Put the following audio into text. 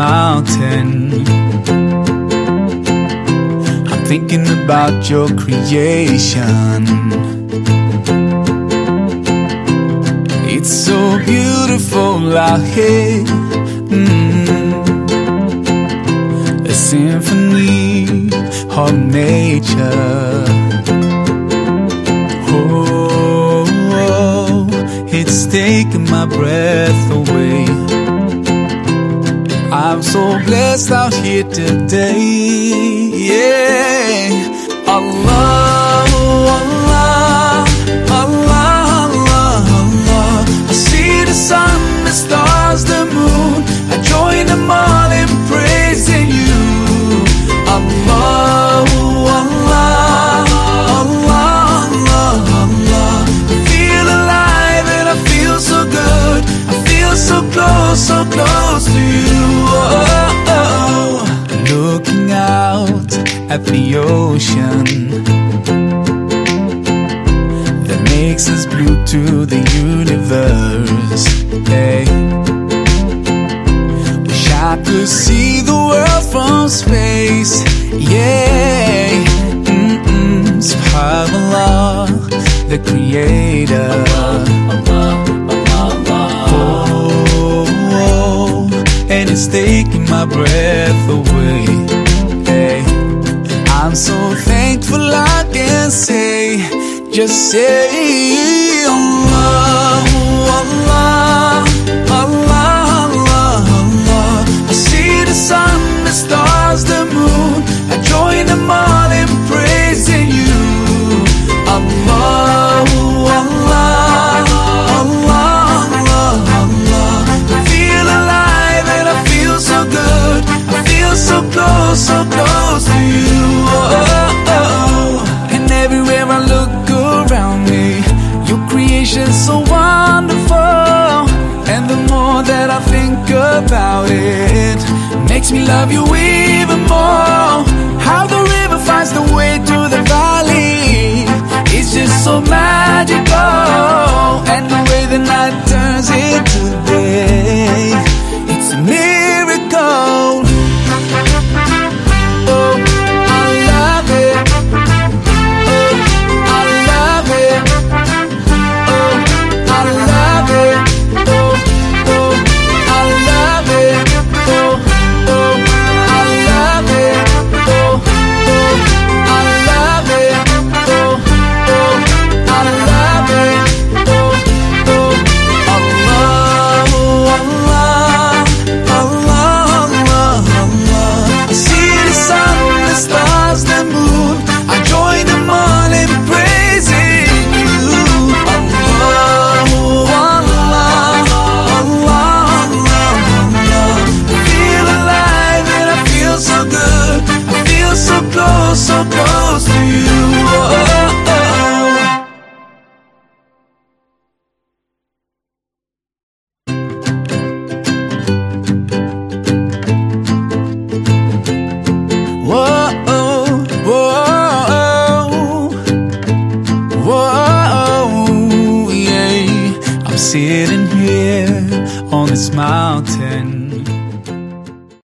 mountain. I'm thinking about your creation. It's so beautiful out here. Mm. A symphony of nature. Oh, oh, it's taking my breath away. I'm so blessed out here today. Yeah, Allah. close, so close to you. Oh, oh, oh. Looking out at the ocean that makes us blue to the universe. Hey. Wish I could see the world from space. Yeah, mm, -mm. the creator. It's taking my breath away. Hey, I'm so thankful I can say, just say. me love you with sitting here on this mountain.